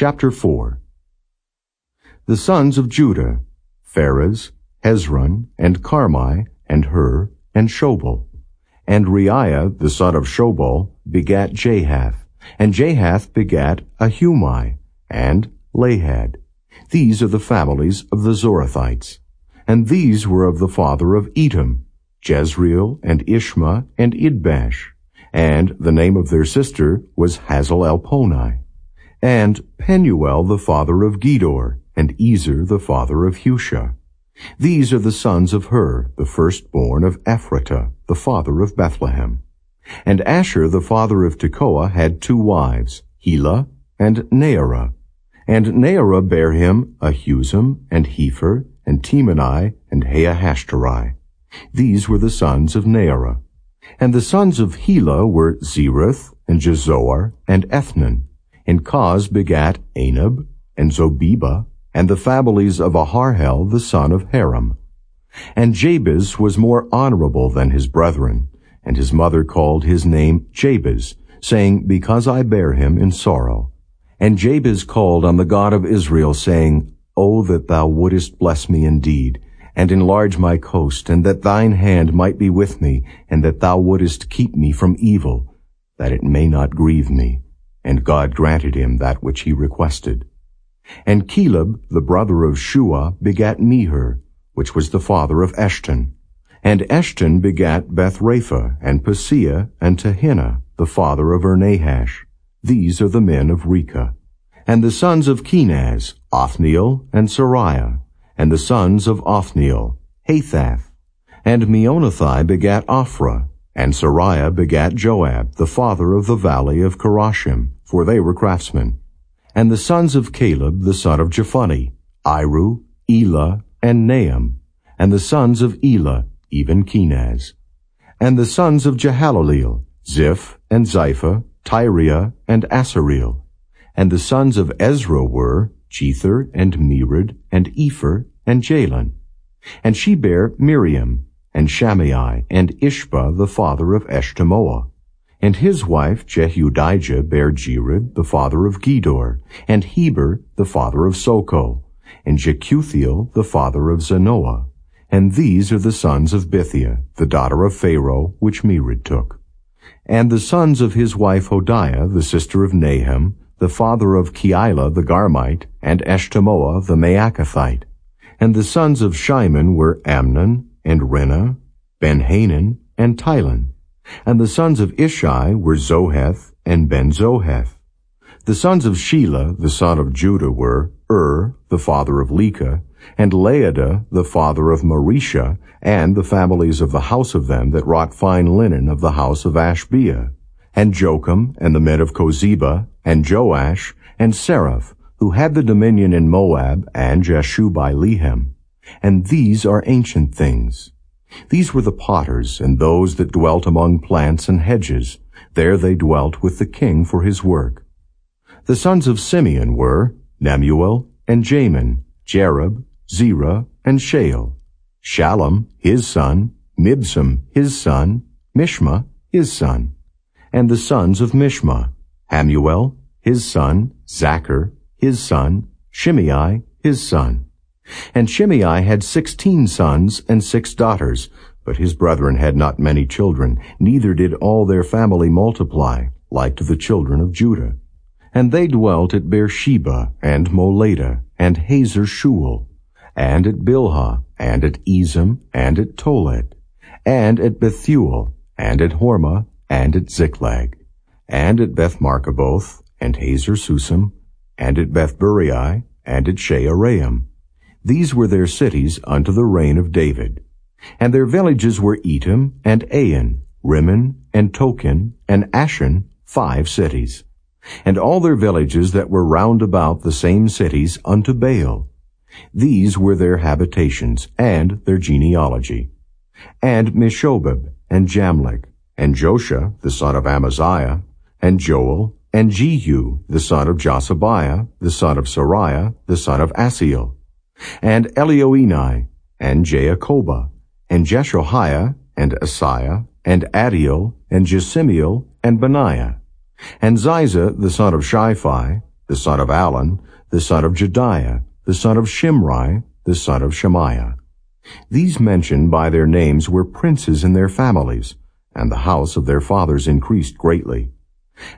Chapter 4 The sons of Judah, Pharez, Hezron, and Carmi, and Hur, and Shobal. And Reaiah, the son of Shobal, begat Jahath, and Jahath begat Ahumai, and Lahad. These are the families of the Zorathites. And these were of the father of Etam, Jezreel, and Ishma, and Idbash. And the name of their sister was Hazelelponi. And Penuel the father of Gedor, and Ezer the father of Hushah. These are the sons of Hur, the firstborn of Ephratah, the father of Bethlehem. And Ashur the father of Tekoa had two wives, Helah and Naarah. And Naarah bare him Ahuzam, and Hepher, and Temeni, and Haahashtari. These were the sons of Naarah. And the sons of Helah were Zereth, and Jezoar, and Ethnan. And Coz begat Anub, and Zobebah, and the families of Aharhel the son of Harum. And Jabez was more honorable than his brethren, and his mother called his name Jabez, saying, Because I bear him in sorrow. And Jabez called on the God of Israel, saying, O that thou wouldest bless me indeed, and enlarge my coast, and that thine hand might be with me, and that thou wouldest keep me from evil, that it may not grieve me. And God granted him that which he requested. And Caleb, the brother of Shuah, begat Mehir, which was the father of Eshton. And Eshton begat Bethrapha, and Paseah, and Tehinnah, the father of Irnahash. These are the men of Rechah. And the sons of Kenaz, Othniel, and Seraiah. And the sons of Othniel, Hathath. And Meonothai begat Ophrah. And Seraiah begat Joab, the father of the valley of Charashim, for they were craftsmen. And the sons of Caleb, the son of Jephunneh, Iru, Elah, and Naam. And the sons of Elah, even Kenaz. And the sons of Jehaleleel, Ziph, and Ziphah, Tiria, and Asareel. And the sons of Ezra were Jether, and Mered, and Epher, and Jalon. And she bare Miriam, and Shammai, and Ishbah the father of Eshtemoa. And his wife Jehudijah bare Jered the father of Gedor, and Heber the father of Socho, and Jekuthiel the father of Zanoah. And these are the sons of Bithiah, the daughter of Pharaoh, which Mered took. And the sons of his wife Hodiah, the sister of Naham, the father of Keilah the Garmite, and Eshtemoa the Maachathite. And the sons of Shimon were Amnon, and Rinnah, Ben-Hanan, and Tilon. And the sons of Ishi were Zoheth and Ben-Zoheth. The sons of Shelah, the son of Judah, were Ur, the father of Lecah, and Laadah, the father of Mareshah, and the families of the house of them that wrought fine linen of the house of Ashbea, and Jokim, and the men of Chozeba, and Joash, and Saraph, who had the dominion in Moab, and Jashubi-Lehem. And these are ancient things. These were the potters, and those that dwelt among plants and hedges. There they dwelt with the king for his work. The sons of Simeon were Nemuel, and Jamin, Jarib, Zerah, and Shael. Shallum, his son, Mibsam, his son, Mishma, his son. And the sons of Mishma, Hamuel, his son, Zacchur, his son, Shimei, his son. And Shimei had sixteen sons and six daughters, but his brethren had not many children, neither did all their family multiply, like to the children of Judah. And they dwelt at Beersheba, and Moladah, and Hazar Shual, and at Bilhah, and at Ezem, and at Tolad, and at Bethuel, and at Hormah, and at Ziklag, and at Beth Marcaboth, and Hazar Susim, and at Beth Birei, and at Shaaraim. These were their cities unto the reign of David. And their villages were Etam, and Ain, Rimmon, and Tochen, and Ashan, five cities. And all their villages that were round about the same cities unto Baal. These were their habitations, and their genealogy. And Meshobab, and Jamlech, and Joshua, the son of Amaziah, and Joel, and Jehu, the son of Josibiah, the son of Seraiah, the son of Asiel, and Elioenai, and Jaakobah, and Jeshohaiah, and Asaiah, and Adiel, and Jesimiel, and Benaiah, and Ziza, the son of Shiphi, the son of Allon, the son of Jedaiah, the son of Shimri, the son of Shemaiah. These mentioned by their names were princes in their families, and the house of their fathers increased greatly.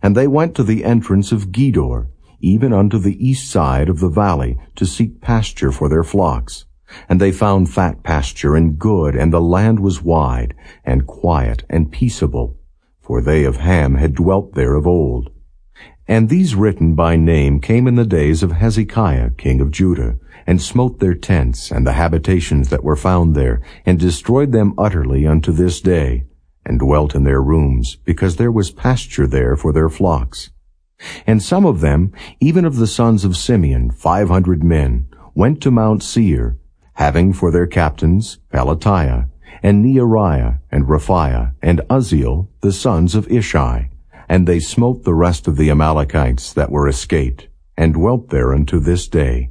And they went to the entrance of Gedor, even unto the east side of the valley, to seek pasture for their flocks. And they found fat pasture and good, and the land was wide, and quiet, and peaceable, for they of Ham had dwelt there of old. And these written by name came in the days of Hezekiah king of Judah, and smote their tents and the habitations that were found there, and destroyed them utterly unto this day, and dwelt in their rooms, because there was pasture there for their flocks. And some of them, even of the sons of Simeon, five hundred men, went to Mount Seir, having for their captains Pelatiah, and Neariah, and Rephaiah, and Uzziel, the sons of Ishi. And they smote the rest of the Amalekites that were escaped, and dwelt there unto this day.